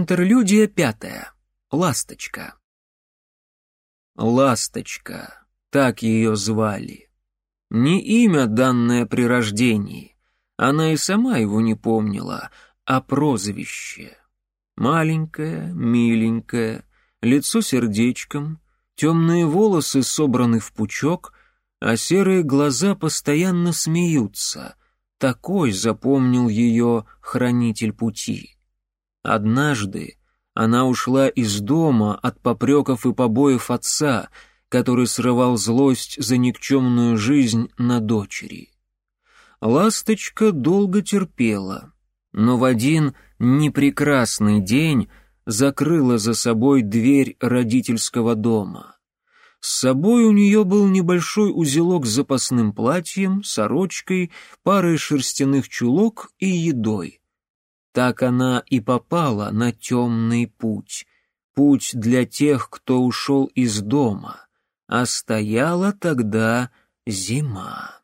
Интерлюдия пятая. Ласточка. Ласточка. Так ее звали. Не имя, данное при рождении. Она и сама его не помнила, а прозвище. Маленькая, миленькая, лицо сердечком, темные волосы собраны в пучок, а серые глаза постоянно смеются. Такой запомнил ее хранитель пути. Однажды она ушла из дома от попреков и побоев отца, который срывал злость за никчемную жизнь на дочери. Ласточка долго терпела, но в один непрекрасный день закрыла за собой дверь родительского дома. С собой у нее был небольшой узелок с запасным платьем, сорочкой, парой шерстяных чулок и едой. Так она и попала на темный путь, путь для тех, кто ушел из дома, а стояла тогда зима.